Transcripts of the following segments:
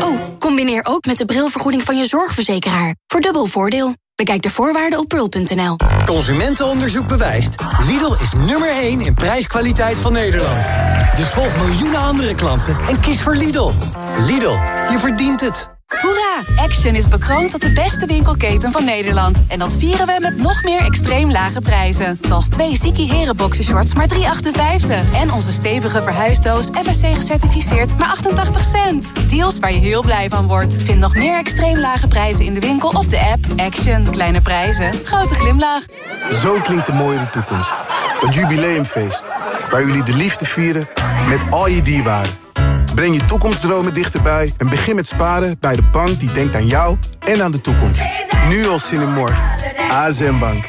Oh, combineer ook met de brilvergoeding van je zorgverzekeraar. Voor dubbel voordeel. Bekijk de voorwaarden op pearl.nl. Consumentenonderzoek bewijst. Lidl is nummer 1 in prijskwaliteit van Nederland. Dus volg miljoenen andere klanten en kies voor Lidl. Lidl, je verdient het. Hoera! Action is bekroond tot de beste winkelketen van Nederland. En dat vieren we met nog meer extreem lage prijzen. Zoals twee Ziki Heren boxershorts maar 3,58. En onze stevige verhuisdoos FSC gecertificeerd maar 88 cent. Deals waar je heel blij van wordt. Vind nog meer extreem lage prijzen in de winkel of de app. Action. Kleine prijzen. Grote glimlach. Zo klinkt de mooie toekomst. Het jubileumfeest. Waar jullie de liefde vieren met al je dierbaren. Breng je toekomstdromen dichterbij en begin met sparen bij de bank die denkt aan jou en aan de toekomst. Nu al zin in morgen. ASM Bank.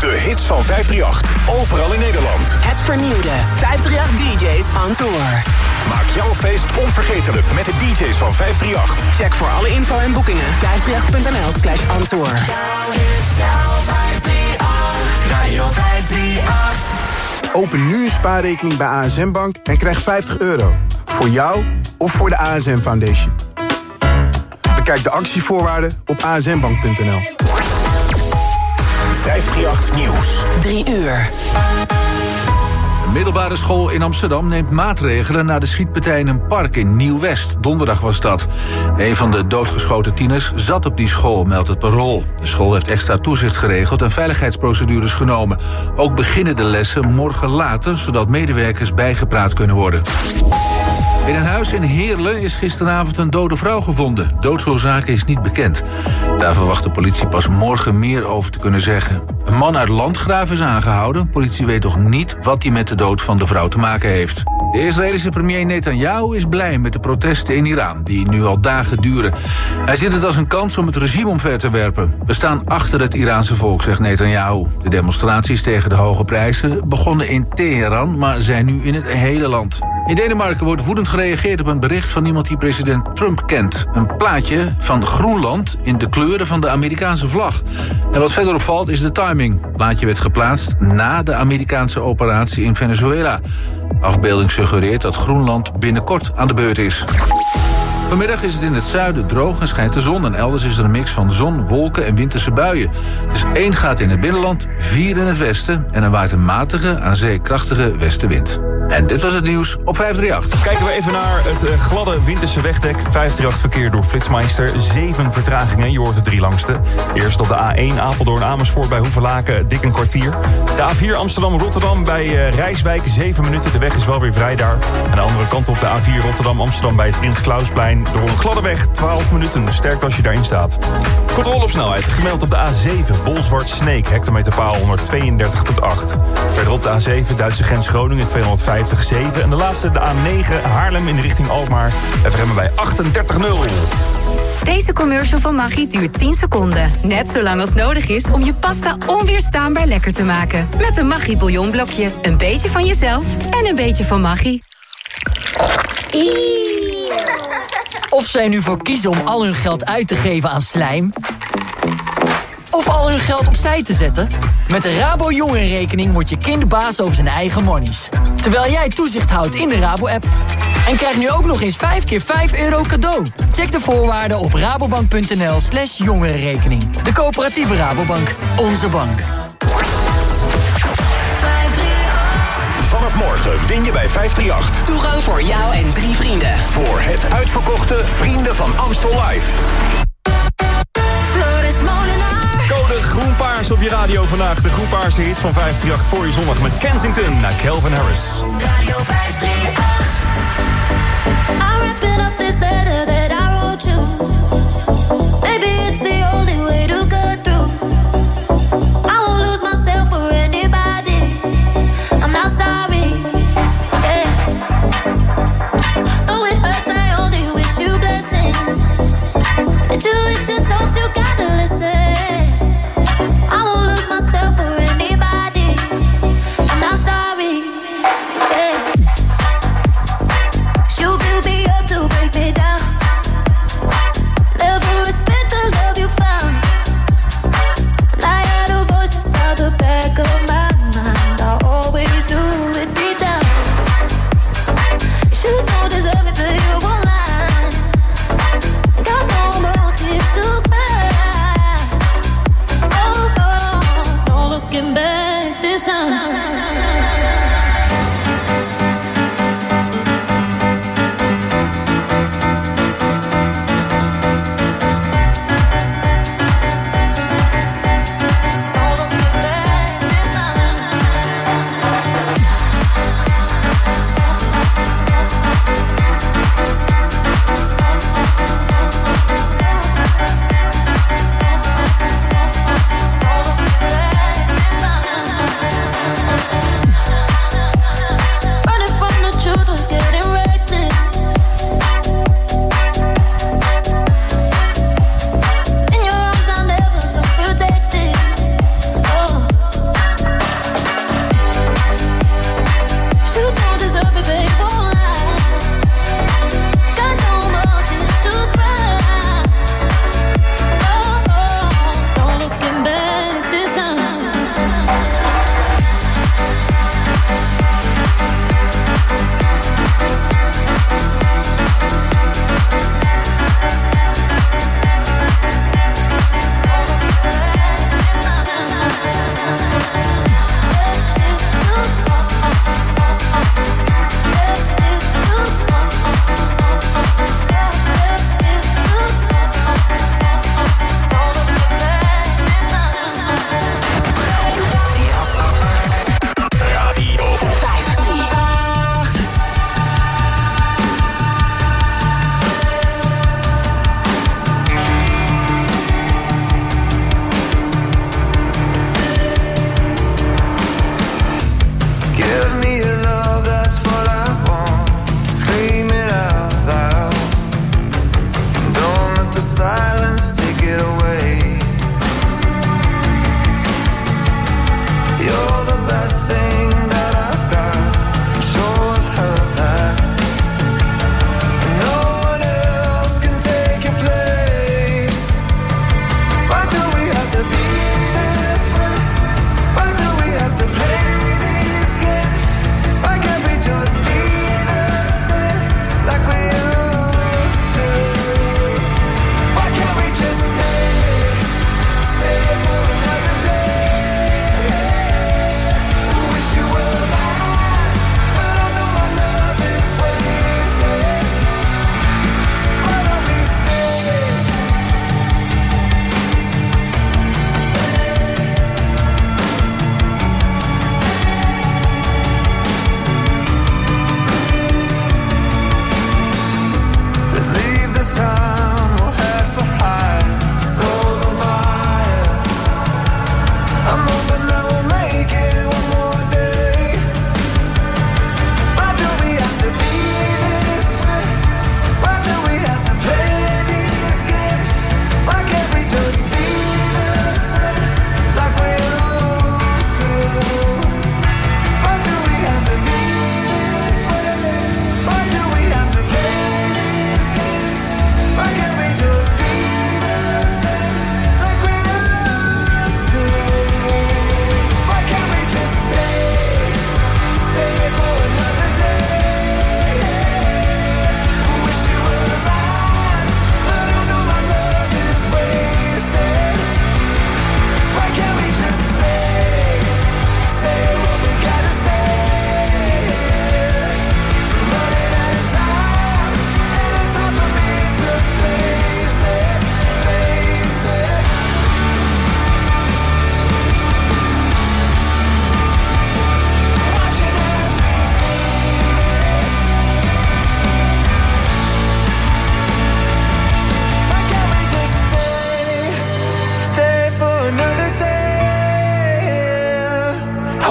De hits van 538. Overal in Nederland. Het vernieuwde 538 DJ's on tour. Maak jouw feest onvergetelijk met de DJ's van 538. Check voor alle info en boekingen 538.nl slash on tour. Radio 538. Open nu een spaarrekening bij ASM Bank en krijg 50 euro. Voor jou of voor de ASM Foundation. Bekijk de actievoorwaarden op asmbank.nl. 538 Nieuws. 3 uur. Middelbare school in Amsterdam neemt maatregelen na de schietpartij in een park in Nieuw-West. Donderdag was dat. Een van de doodgeschoten tieners zat op die school, meldt het parool. De school heeft extra toezicht geregeld en veiligheidsprocedures genomen. Ook beginnen de lessen morgen later, zodat medewerkers bijgepraat kunnen worden. In een huis in Heerlen is gisteravond een dode vrouw gevonden. Doodsoorzaak is niet bekend. Daar verwacht de politie pas morgen meer over te kunnen zeggen. Een man uit Landgraaf is aangehouden. Politie weet nog niet wat hij met de dood van de vrouw te maken heeft. De Israëlische premier Netanyahu is blij met de protesten in Iran... die nu al dagen duren. Hij ziet het als een kans om het regime omver te werpen. We staan achter het Iraanse volk, zegt Netanyahu. De demonstraties tegen de hoge prijzen begonnen in Teheran... maar zijn nu in het hele land. In Denemarken wordt woedend gereageerd op een bericht van iemand die president Trump kent. Een plaatje van Groenland in de kleuren van de Amerikaanse vlag. En wat verder opvalt is de timing. Het plaatje werd geplaatst na de Amerikaanse operatie in Venezuela. Afbeelding suggereert dat Groenland binnenkort aan de beurt is. Vanmiddag is het in het zuiden droog en schijnt de zon. En elders is er een mix van zon, wolken en winterse buien. Dus één gaat in het binnenland, vier in het westen... en er waait een matige, aan zee krachtige westenwind. En dit was het nieuws op 538. Kijken we even naar het eh, gladde winterse wegdek. 538 verkeer door Flitsmeister. Zeven vertragingen, je hoort de drie langste. Eerst op de A1 Apeldoorn Amersfoort bij Hoevelaken, dik een kwartier. De A4 Amsterdam-Rotterdam bij uh, Rijswijk, 7 minuten. De weg is wel weer vrij daar. Aan de andere kant op de A4 Rotterdam-Amsterdam bij het Prins Klausplein. Door een gladde weg, 12 minuten. Sterk als je daarin staat. Controle op snelheid, gemeld op de A7 Bolzwart-Sneek, hectometerpaal 132,8. Verderop de A7 Duitse grens Groningen 205. 50,7. En de laatste, de A9, Haarlem in de richting Alkmaar. Even remmen bij 38,0. Deze commercial van Maggi duurt 10 seconden. Net zo lang als nodig is om je pasta onweerstaanbaar lekker te maken. Met een Maggi bouillonblokje. Een beetje van jezelf en een beetje van Maggi. Of zij nu voor kiezen om al hun geld uit te geven aan slijm... of al hun geld opzij te zetten... Met de Rabo Jongerenrekening wordt je kind baas over zijn eigen monies. Terwijl jij toezicht houdt in de Rabo-app. En krijg nu ook nog eens 5 keer 5 euro cadeau. Check de voorwaarden op rabobank.nl slash jongerenrekening. De coöperatieve Rabobank. Onze bank. Vanaf morgen win je bij 538. Toegang voor jou en drie vrienden. Voor het uitverkochte Vrienden van Amstel Live. Groenpaars op je radio vandaag. De Groenpaarse hits van 538 voor je zondag met Kensington naar Kelvin Harris. Radio 538. I'm wrapping up this letter that I wrote you. Maybe it's the only way to get through. I won't lose myself for anybody. I'm not sorry. Yeah. Though it hurts, I only wish you blessings. Intuition talks, you gotta listen.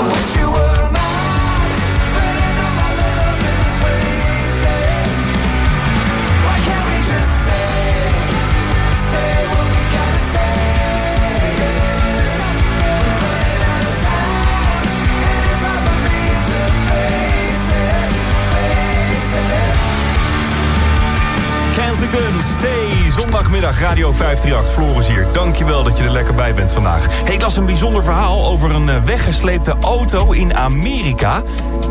wish you were Goedemiddag, Radio 538. Floris hier. Dankjewel dat je er lekker bij bent vandaag. Hey, ik las een bijzonder verhaal over een eh, weggesleepte auto in Amerika...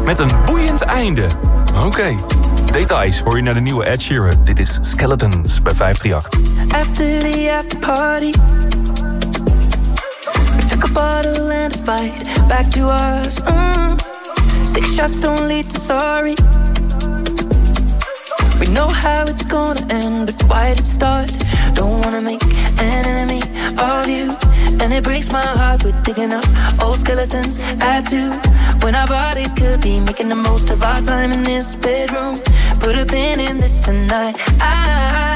met een boeiend einde. Oké. Details hoor je naar de nieuwe Ed Sheeran. Dit is Skeletons bij 538. After the party We took a bottle and a fight Back to us. Mm. Six shots don't lead to sorry We know how it's gonna end, but why did it start? Don't wanna make an enemy of you. And it breaks my heart, we're digging up old skeletons. I do. When our bodies could be making the most of our time in this bedroom. Put a pin in this tonight. I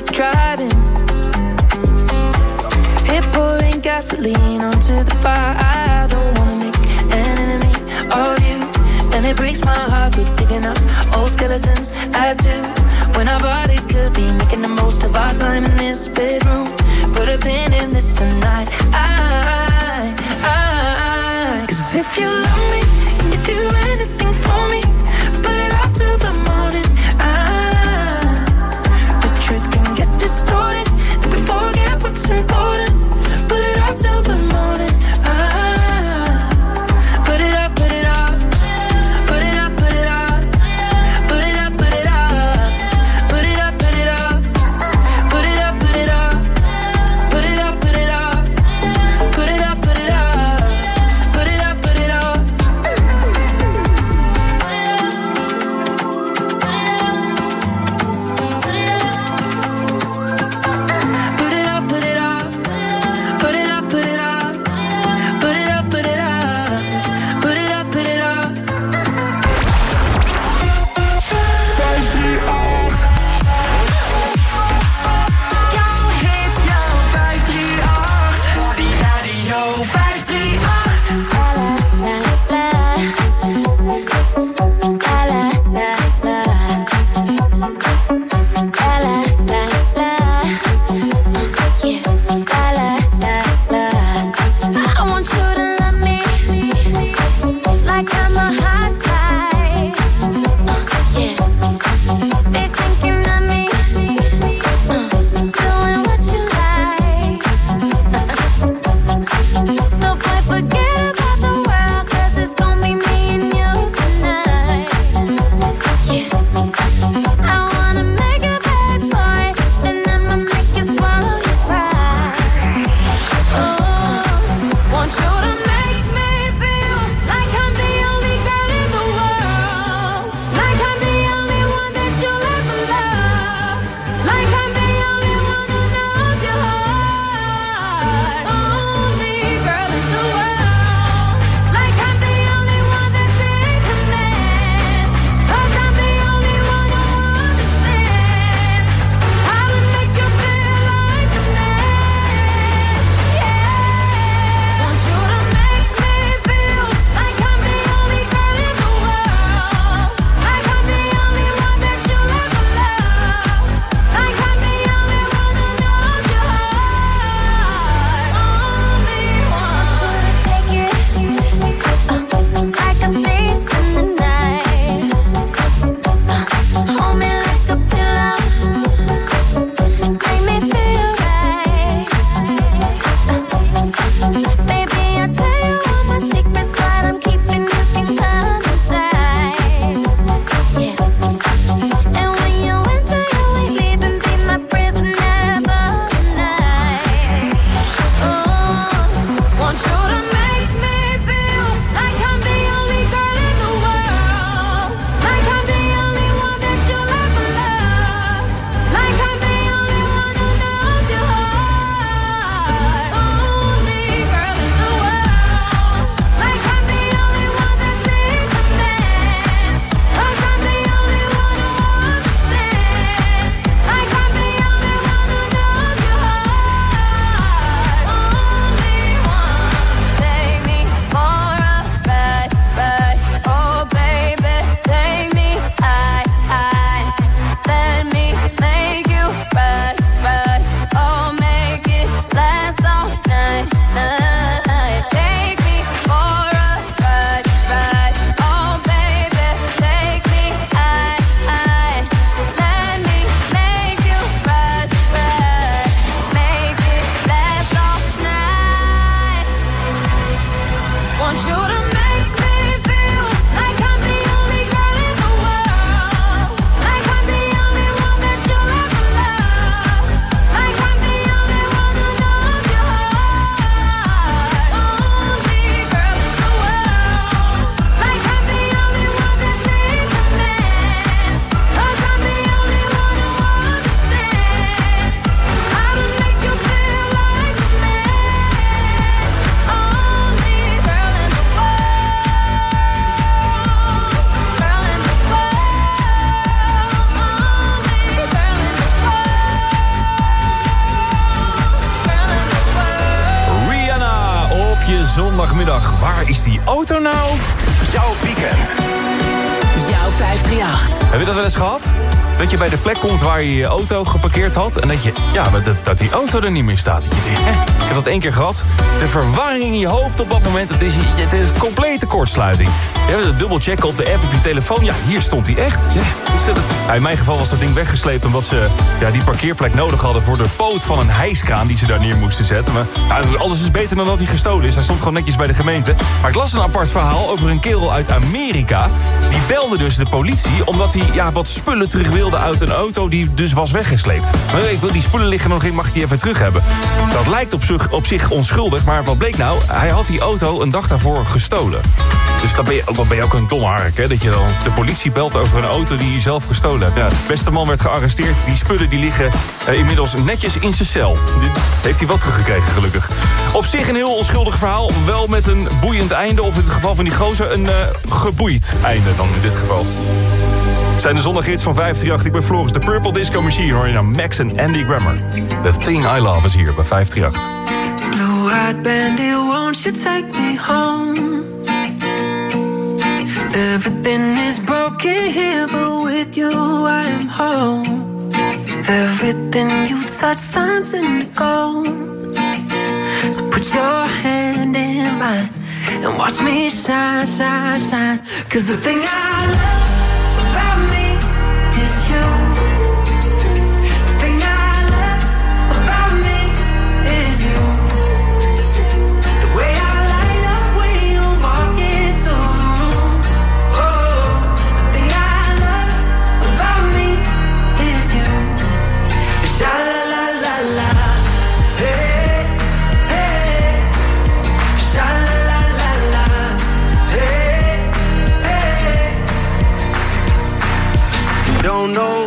kept driving. Hit pouring gasoline onto the fire. I don't wanna make an enemy of you. And it breaks my heart with digging up old skeletons. I do. When our bodies could be making the most of our time in this bedroom. Put a pin in this tonight. I, I, I. Cause if you love me, you do anything for me. Geparkeerd had... en dat, je, ja, dat, dat die auto er niet meer staat. Dat je denkt, ik heb dat één keer gehad. De verwarring in je hoofd op dat moment, het is, een complete kortsluiting. Je hebt het dubbel checken op de app op je telefoon. Ja, hier stond hij echt. Ja, het? Ja, in mijn geval was dat ding weggesleept... omdat ze ja, die parkeerplek nodig hadden voor de poot van een hijskraan... die ze daar neer moesten zetten. Maar ja, alles is beter dan dat hij gestolen is. Hij stond gewoon netjes bij de gemeente. Maar ik las een apart verhaal over een kerel uit Amerika. Die belde dus de politie omdat hij ja, wat spullen terug wilde uit een auto... die dus was weggesleept. Maar ik wil die spullen liggen nog in, mag ik die even terug hebben? Dat lijkt op op zich onschuldig, maar wat bleek nou? Hij had die auto een dag daarvoor gestolen. Dus dan ben je ook, ben je ook een domme hè? Dat je dan de politie belt over een auto die je zelf gestolen hebt. De beste man werd gearresteerd. Die spullen die liggen eh, inmiddels netjes in zijn cel. Heeft hij wat gekregen, gelukkig. Op zich een heel onschuldig verhaal. Wel met een boeiend einde. Of in het geval van die gozer een eh, geboeid einde dan in dit geval. Zijn de zondaggids van 538. Ik ben Floris, de Purple Disco Machine. Hoor je naar Max en Andy Grammer. The Thing I Love is hier bij 538. Blue-eyed bandit, won't you take me home? Everything is broken here, but with you I am home. Everything you touch turns into gold. So put your hand in mine and watch me shine, shine, shine. Cause the thing I love Don't know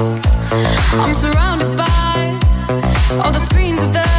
I'm surrounded by all the screens of their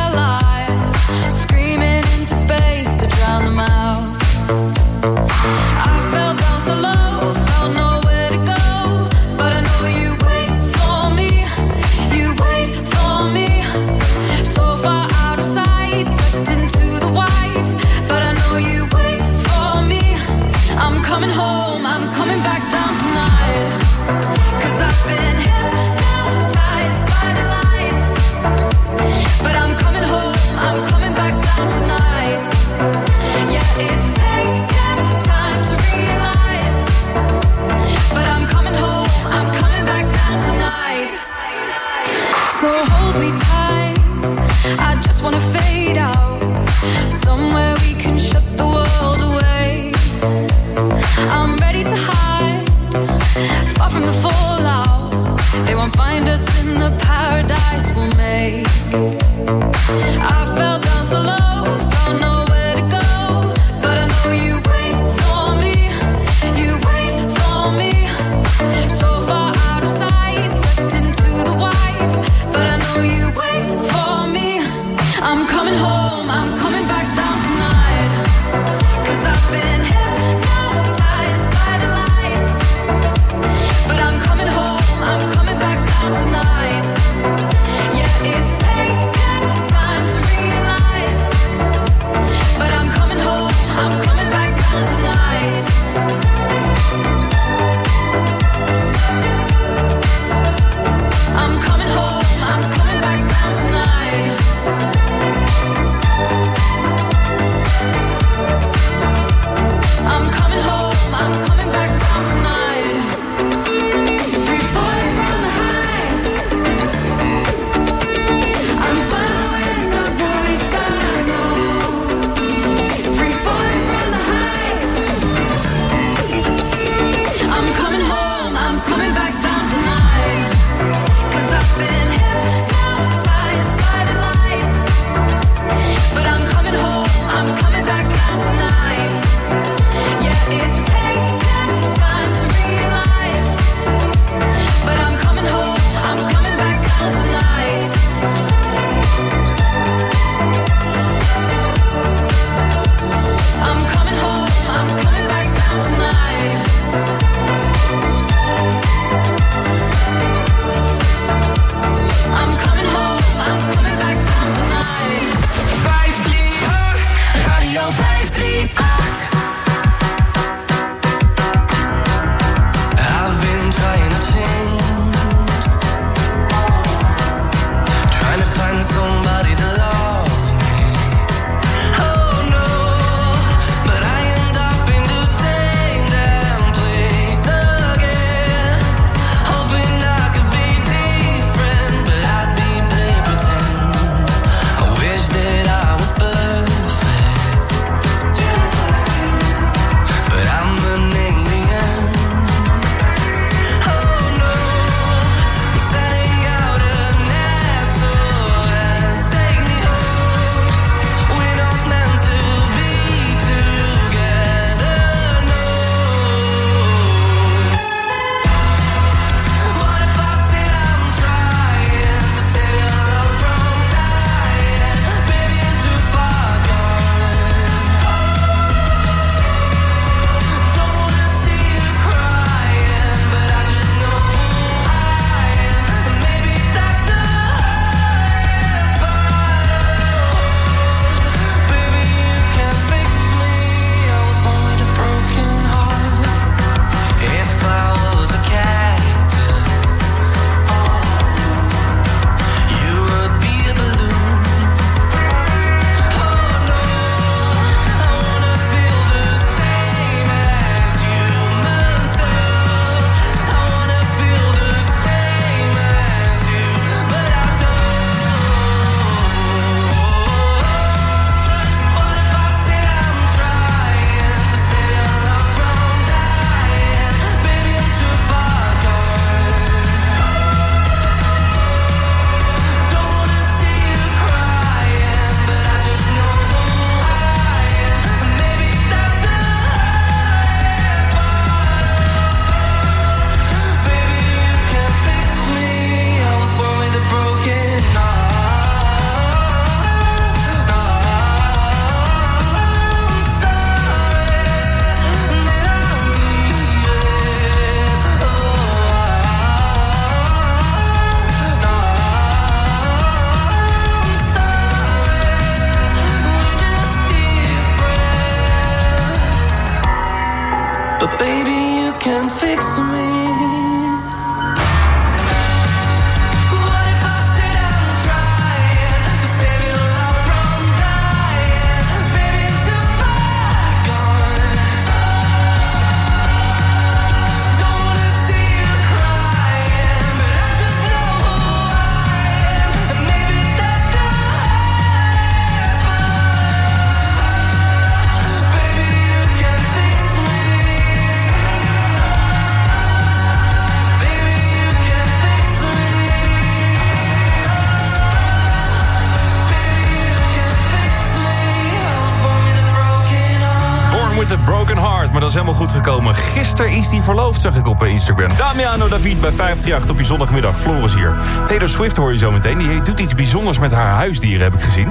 gekomen. Gisteren is die verloofd, zag ik op eh, Instagram. Damiano David bij 538 op je zondagmiddag. Floris hier. Taylor Swift hoor je zo meteen. Die doet iets bijzonders met haar huisdieren, heb ik gezien.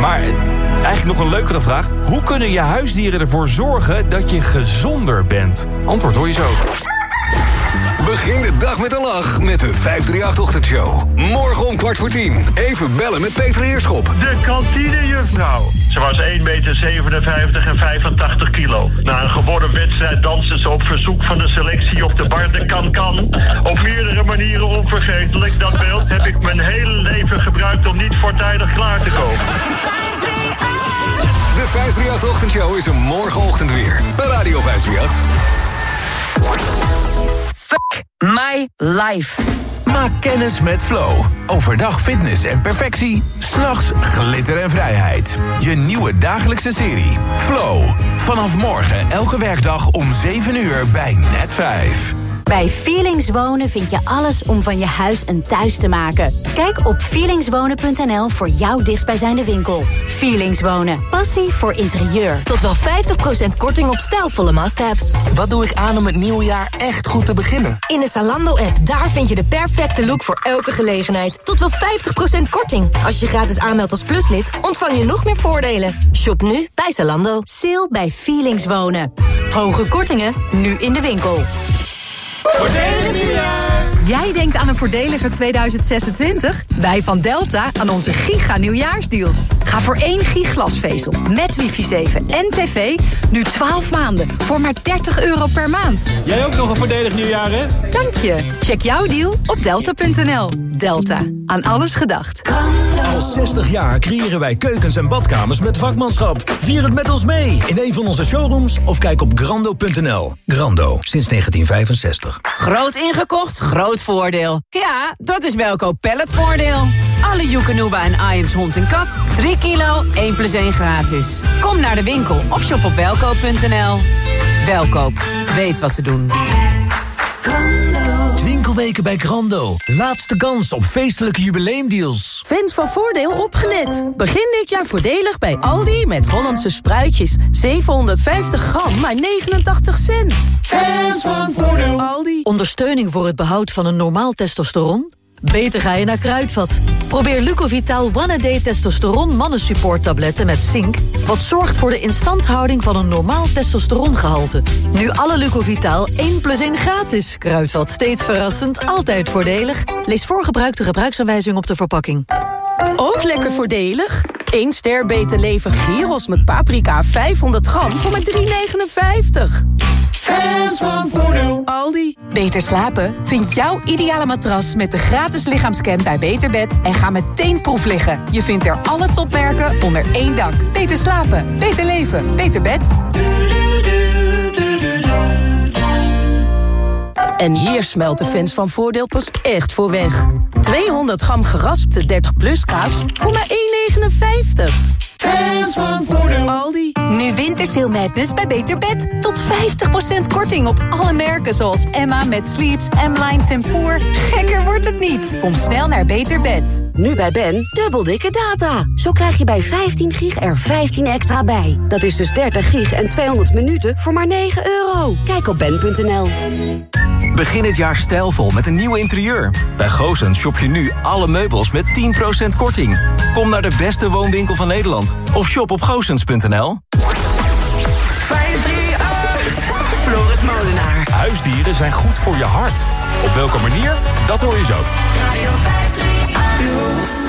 Maar eh, eigenlijk nog een leukere vraag. Hoe kunnen je huisdieren ervoor zorgen dat je gezonder bent? Antwoord hoor je zo. Begin de dag met een lach met de 538-ochtendshow. Morgen om kwart voor tien. Even bellen met Peter Heerschop. De kantinejuffrouw. Ze was 1,57 meter en 85 kilo. Na een geworden wedstrijd danste ze op verzoek van de selectie op de bar de kan-kan. Op meerdere manieren onvergetelijk. Dat beeld heb ik mijn hele leven gebruikt om niet voortijdig klaar te komen. De 538-ochtendshow is er morgenochtend weer. Bij Radio 538. My life. Maak kennis met Flow. Overdag fitness en perfectie. S'nachts glitter en vrijheid. Je nieuwe dagelijkse serie. Flow. Vanaf morgen elke werkdag om 7 uur bij Net 5. Bij Feelings Wonen vind je alles om van je huis een thuis te maken. Kijk op feelingswonen.nl voor jouw dichtstbijzijnde winkel. Feelings Wonen. Passie voor interieur. Tot wel 50% korting op stijlvolle must-haves. Wat doe ik aan om het nieuwe jaar echt goed te beginnen? In de Zalando-app, daar vind je de perfecte look voor elke gelegenheid. Tot wel 50% korting. Als je gratis aanmeldt als pluslid, ontvang je nog meer voordelen. Shop nu bij Zalando. Sale bij Feelings Wonen. Hoge kortingen, nu in de winkel. Voordelig nieuwjaar! Jij denkt aan een voordeliger 2026? Wij van Delta aan onze giga nieuwjaarsdeals. Ga voor één giglasvezel met wifi 7 en tv nu 12 maanden voor maar 30 euro per maand. Jij ook nog een voordelig nieuwjaar, hè? Dank je. Check jouw deal op delta.nl. Delta. Aan alles gedacht. Al 60 jaar creëren wij keukens en badkamers met vakmanschap. Vier het met ons mee in een van onze showrooms of kijk op grando.nl. Grando, sinds 1965. Groot ingekocht, groot voordeel. Ja, dat is Welkoop Palletvoordeel. Alle Joekanuba en Iams hond en kat. 3 kilo, 1 plus 1 gratis. Kom naar de winkel of shop op welkoop.nl. Welkoop, weet wat te doen. Winkelweken bij Grando. Laatste kans op feestelijke jubileumdeals. Fans van Voordeel opgelet. Begin dit jaar voordelig bij Aldi met Hollandse spruitjes. 750 gram, maar 89 cent. Fans van Voordeel. Aldi. Ondersteuning voor het behoud van een normaal testosteron? Beter ga je naar Kruidvat. Probeer Lucovital One A Day Testosteron Mannensupport tabletten met zink... wat zorgt voor de instandhouding van een normaal testosterongehalte. Nu alle Lucovital 1 plus 1 gratis. Kruidvat, steeds verrassend, altijd voordelig. Lees voor gebruik de gebruiksaanwijzing op de verpakking. Ook lekker voordelig. 1 ster beter leven gyros met paprika 500 gram voor maar 3,59. Fans van Voordeel. Aldi. Beter slapen? Vind jouw ideale matras met de gratis lichaamscan bij Beterbed en ga meteen proef liggen. Je vindt er alle topmerken onder één dak. Beter slapen, beter leven, beter bed. En hier smelt de fans van Voordeel pas echt voor weg. 200 gram geraspte 30 plus kaas voor maar 1,59. Fans van Voordeel. Aldi. Nu Wintersail Madness bij Beter Bed. Tot 50% korting op alle merken zoals Emma met Sleeps, M-Line Tempoor. Gekker wordt het niet. Kom snel naar Beter Bed. Nu bij Ben, dubbel dikke data. Zo krijg je bij 15 gig er 15 extra bij. Dat is dus 30 gig en 200 minuten voor maar 9 euro. Kijk op ben.nl. Begin het jaar stijlvol met een nieuw interieur. Bij Goosens shop je nu alle meubels met 10% korting. Kom naar de beste woonwinkel van Nederland. Of shop op goosens.nl. 538. Floris Molenaar. Huisdieren zijn goed voor je hart. Op welke manier? Dat hoor je zo. Radio 538.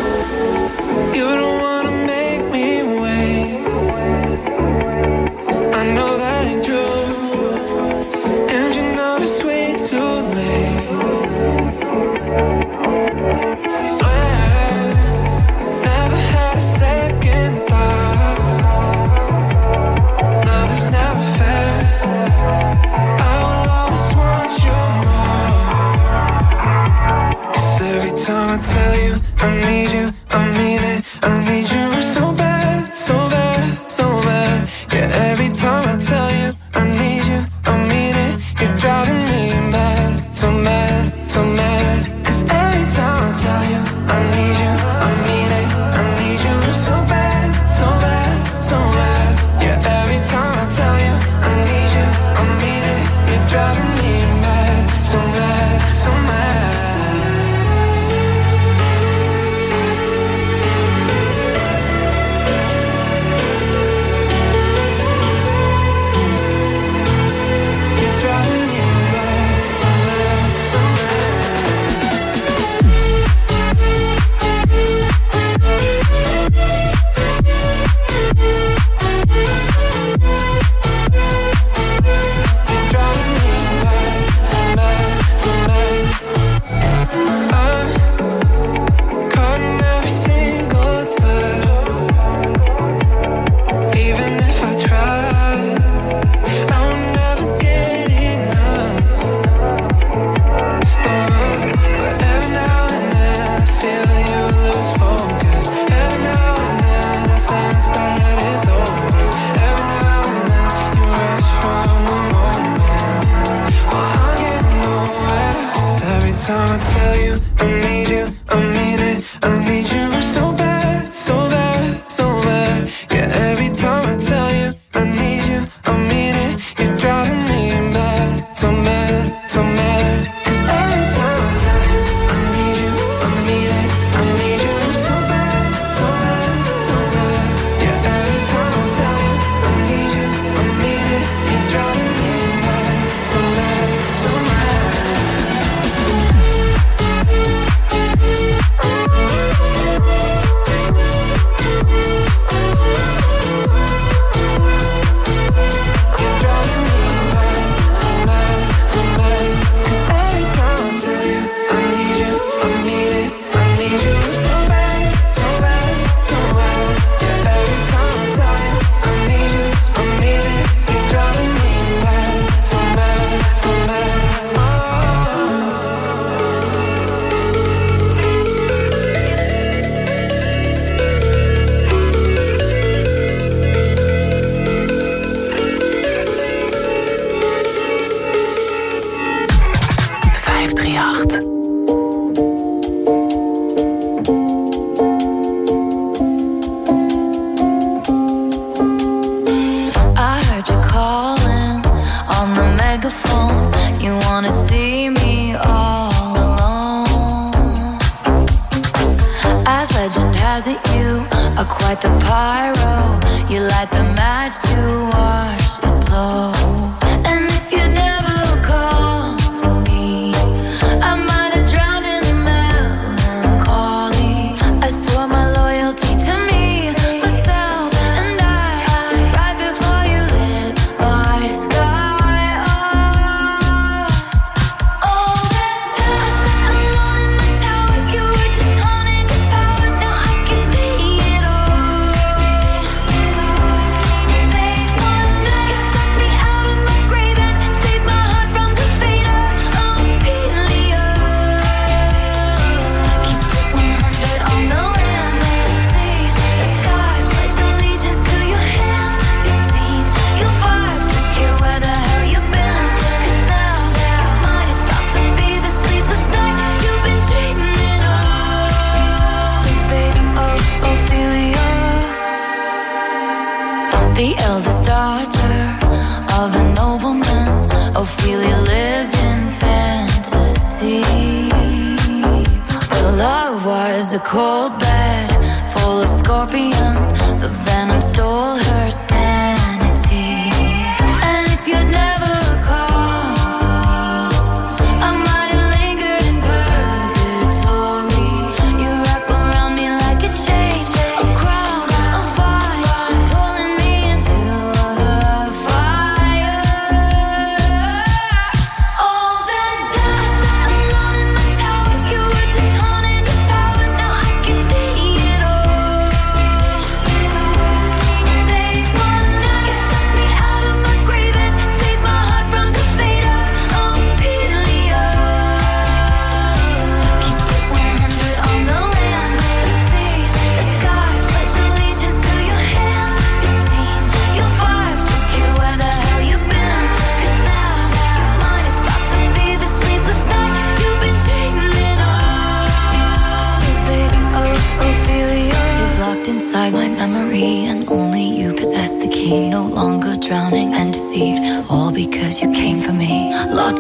Was a cold bed full of scorpions. The venom stole her sanity.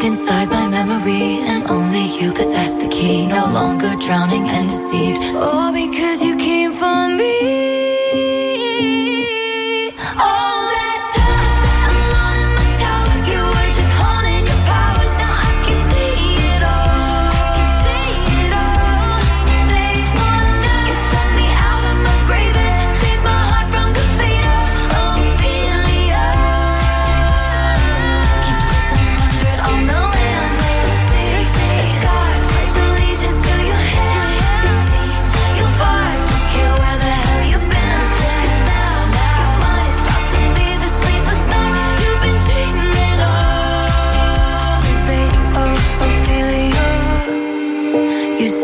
Inside my memory, and only you possess the key. No longer drowning and deceived, all because you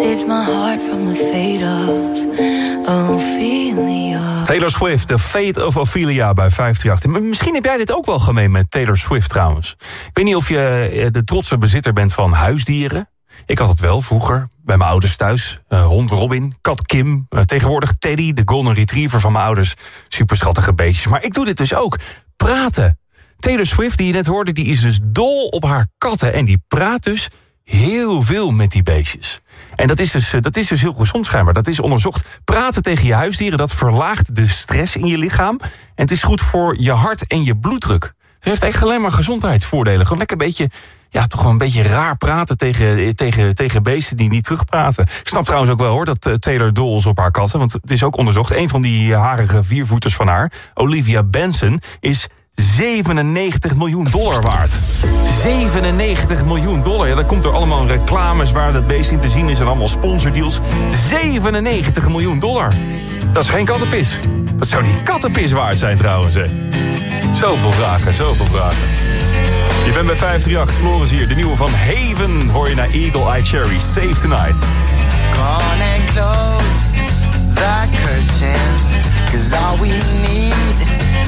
saved my heart from the fate of Ophelia. Taylor Swift, The Fate of Ophelia bij 538. M- Misschien heb jij dit ook wel gemeen met Taylor Swift trouwens. Ik weet niet of je eh, de trotse bezitter bent van huisdieren. Ik had het wel vroeger, bij mijn ouders thuis. Eh, hond Robin, kat Kim, eh, tegenwoordig Teddy, de golden retriever van mijn ouders. Super schattige beestjes. Maar ik doe dit dus ook. Praten. Taylor Swift, die je net hoorde, die is dus dol op haar katten. En die praat dus heel veel met die beestjes. En dat is, dus, eh, dat is dus heel gezond schijnbaar. Dat is onderzocht. Praten tegen je huisdieren, dat verlaagt de stress in je lichaam. En het is goed voor je hart en je bloeddruk. Het heeft echt alleen maar gezondheidsvoordelen. Gewoon lekker een beetje, ja, toch wel een beetje raar praten tegen, eh, tegen, tegen beesten die niet terugpraten. Ik snap trouwens ook wel hoor, dat eh, Taylor dol is op haar katten. Want het is ook onderzocht. Een van die harige viervoeters van haar, Olivia Benson, is 97 miljoen dollar waard. 97 miljoen dollar. Ja, dat komt door allemaal reclames waar dat beest in te zien is... en allemaal sponsordeals. 97 miljoen dollar. Dat is geen kattenpis. Dat zou die kattenpis waard zijn trouwens. Hè. Zoveel vragen, zoveel vragen. Je bent bij 538, Floris hier. De nieuwe van Haven hoor je naar Eagle Eye Cherry. Save Tonight. Gone and close the curtains. All we need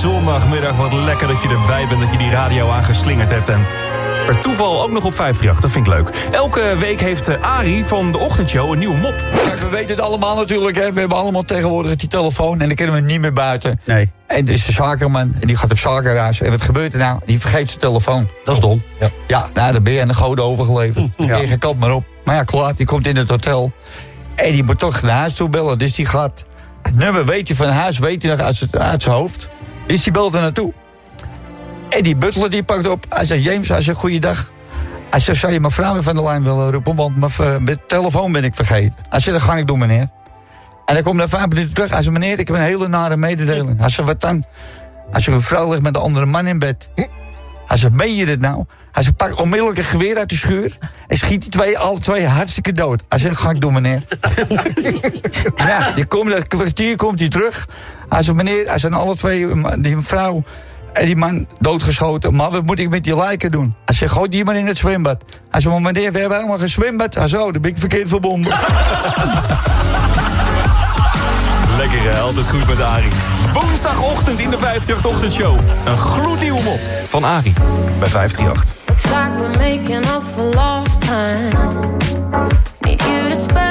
Zondagmiddag. Wat lekker dat je erbij bent, dat je die radio aangeslingerd hebt. En Per toeval ook nog op 538, dat vind ik leuk. Elke week heeft eh, Arie van de ochtendshow een nieuwe mop. Kijk, we weten het allemaal natuurlijk. Hè. We hebben allemaal tegenwoordig die telefoon en dan kunnen we niet meer buiten. Nee. En er is de zakenman en die gaat op zakenreis. En wat gebeurt er nou? Die vergeet zijn telefoon. Dat is dom. Ja, ja nou, dan ben je aan de goden overgeleverd. Ja. Ja. Je kant maar op. Maar ja, klaar, die komt in het hotel. En die moet toch naar huis toe bellen. Dus die gaat... Het nummer weet je van huis, weet je nog uit, zijn- uit zijn hoofd. Dus die belt er naartoe. En die butler die pakt op. Hij zegt, James, hij zegt, goeiedag. Hij zegt, zou je mijn vrouw van de lijn willen roepen? Want mijn, eh, mijn telefoon ben ik vergeten. Hij zegt, dat ga ik doen, meneer. En hij komt na vijf minuten terug. Hij zegt, meneer, ik heb een hele nare mededeling. Hij zegt, wat dan? Hij zegt, uw vrouw ligt met een andere man in bed. Hij zegt, meen je dit nou? Hij zegt, pak onmiddellijk een geweer uit de schuur... en schiet die twee, alle twee hartstikke dood. Hij zegt, ga ik doen, meneer. ja, die komt, dat kwartier komt hij terug. Hij zegt, meneer, hij zijn alle twee, die vrouw en die man doodgeschoten. Maar wat moet ik met die lijken doen? Hij zegt, gooi die maar in het zwembad. Hij zegt, maar meneer, we hebben helemaal geen zwembad. Hij zegt, oh, dan ben ik verkeerd verbonden. Lekker hè, altijd goed met Arie. Woensdagochtend in de 538-ochtendshow. Een gloednieuwe mop van Arie bij 538. Looks like we're making up for lost time. Need you to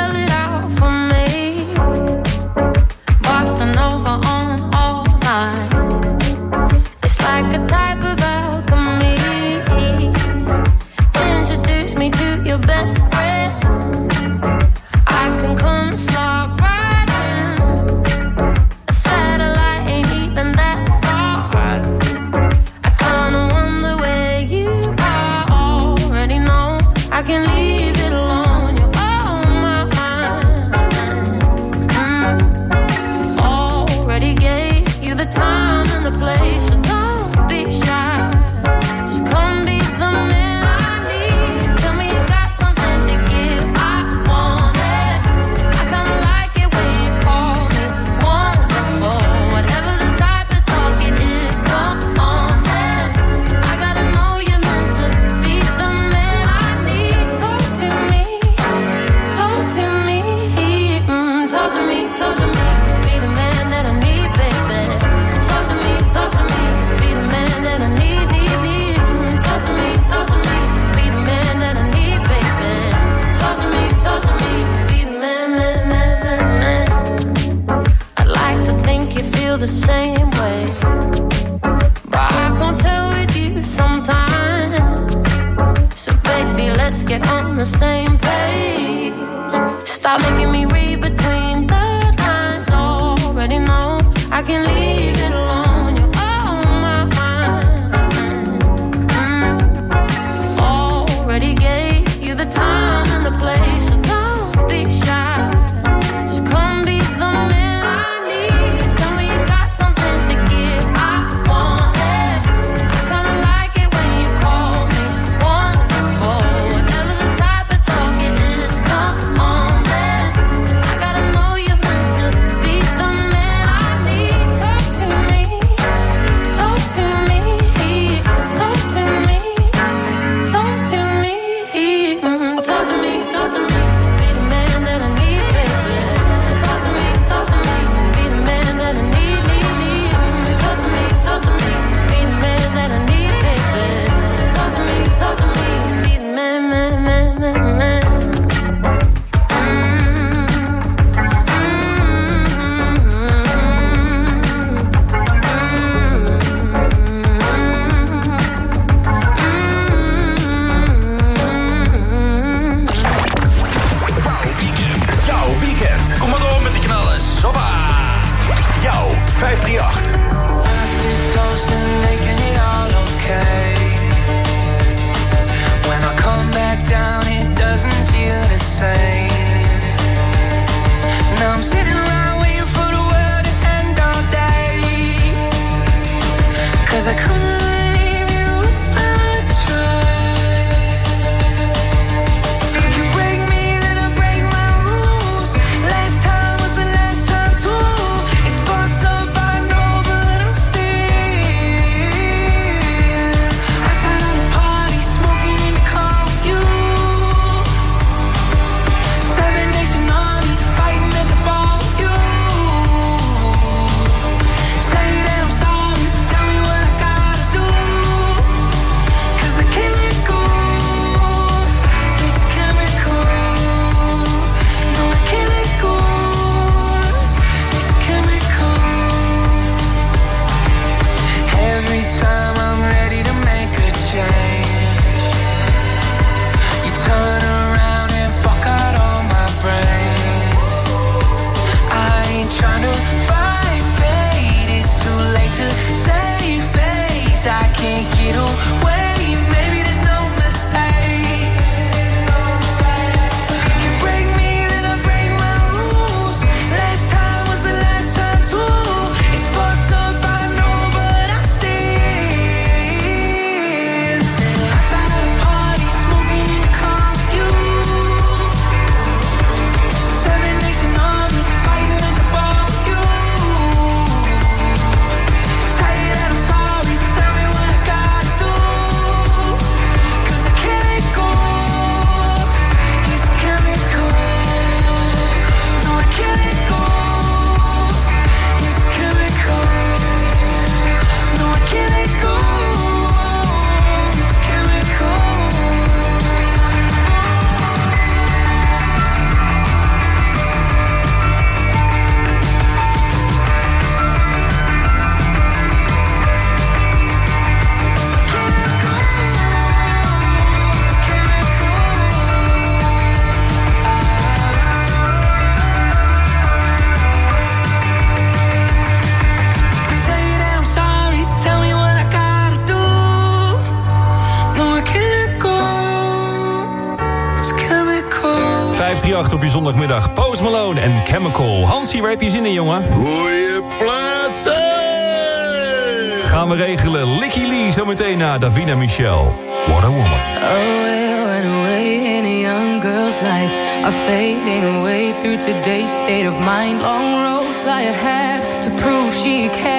Post Malone en Chemical. Hansie, waar heb je zin in, jongen? Goeie platen! Gaan we regelen. Licky Lee zometeen naar Davina Michel. What a woman. Oh, it a away in a young girl's life. Are fading away through today's state of mind. Long roads lie ahead to prove she can.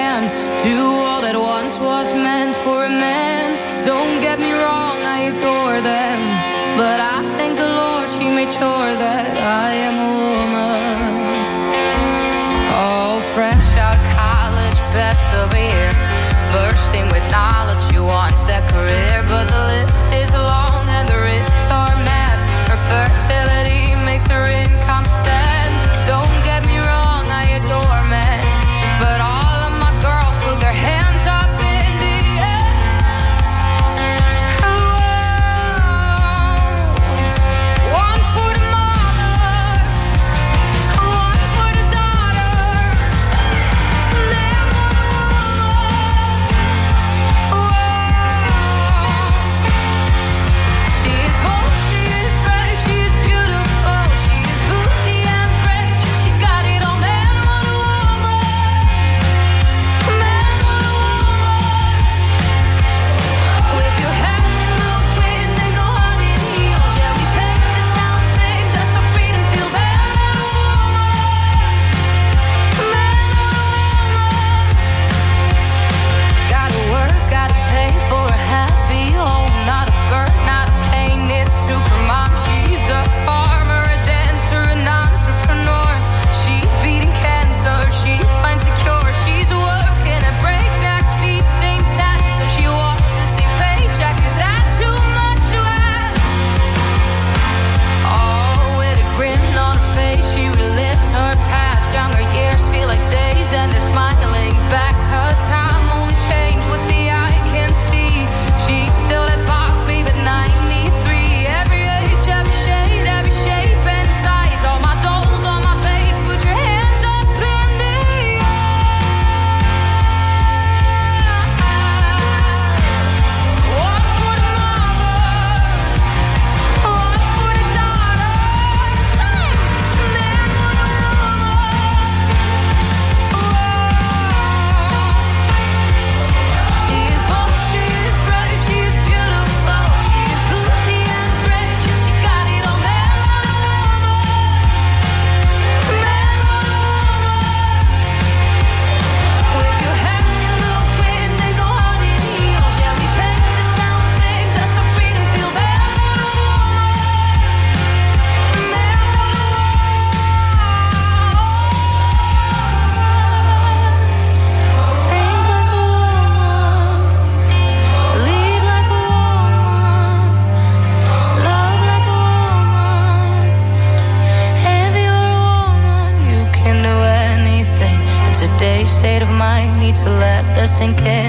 Thank you.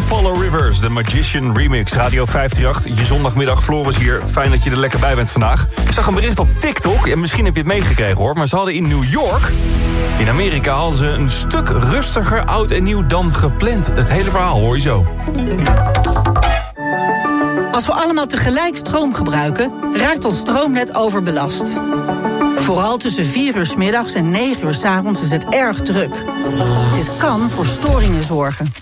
Waters, de Magician Remix. Radio 538, je zondagmiddag. Floris hier, fijn dat je er lekker bij bent vandaag. Ik zag een bericht op TikTok, en misschien heb je het meegekregen hoor... maar ze hadden in New York, in Amerika... hadden ze een stuk rustiger oud en nieuw dan gepland. Het hele verhaal hoor je zo. Als we allemaal tegelijk stroom gebruiken, raakt ons stroomnet overbelast. Vooral tussen 4 uur 's middags en 9 uur 's avonds is het erg druk. Dit kan voor storingen zorgen.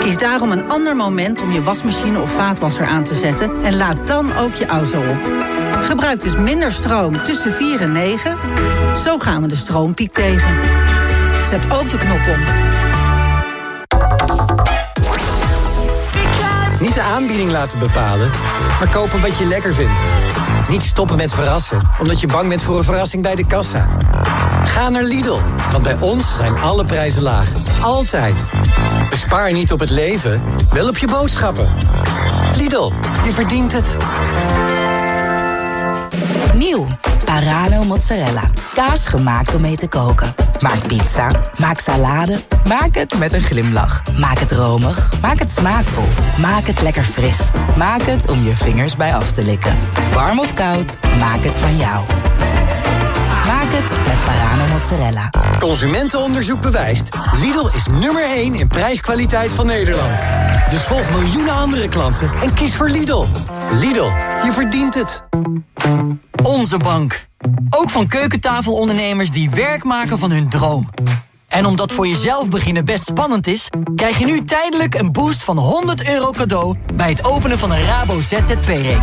Kies daarom een ander moment om je wasmachine of vaatwasser aan te zetten... en laad dan ook je auto op. Gebruik dus minder stroom tussen 4 en 9. Zo gaan we de stroompiek tegen. Zet ook de knop om. Niet de aanbieding laten bepalen, maar kopen wat je lekker vindt. Niet stoppen met verrassen, omdat je bang bent voor een verrassing bij de kassa. Ga naar Lidl, want bij ons zijn alle prijzen laag. Altijd. Bespaar niet op het leven, wel op je boodschappen. Lidl, je verdient het. Nieuw. Parano mozzarella. Kaas gemaakt om mee te koken. Maak pizza. Maak salade. Maak het met een glimlach. Maak het romig. Maak het smaakvol. Maak het lekker fris. Maak het om je vingers bij af te likken. Warm of koud, maak het van jou. Maak het met Parano mozzarella. Consumentenonderzoek bewijst. Lidl is nummer 1 in prijskwaliteit van Nederland. Dus volg miljoenen andere klanten en kies voor Lidl. Lidl, je verdient het. Onze bank. Ook van keukentafelondernemers die werk maken van hun droom. En omdat voor jezelf beginnen best spannend is... krijg je nu tijdelijk een boost van 100 euro cadeau... bij het openen van een Rabo ZZP-rekening.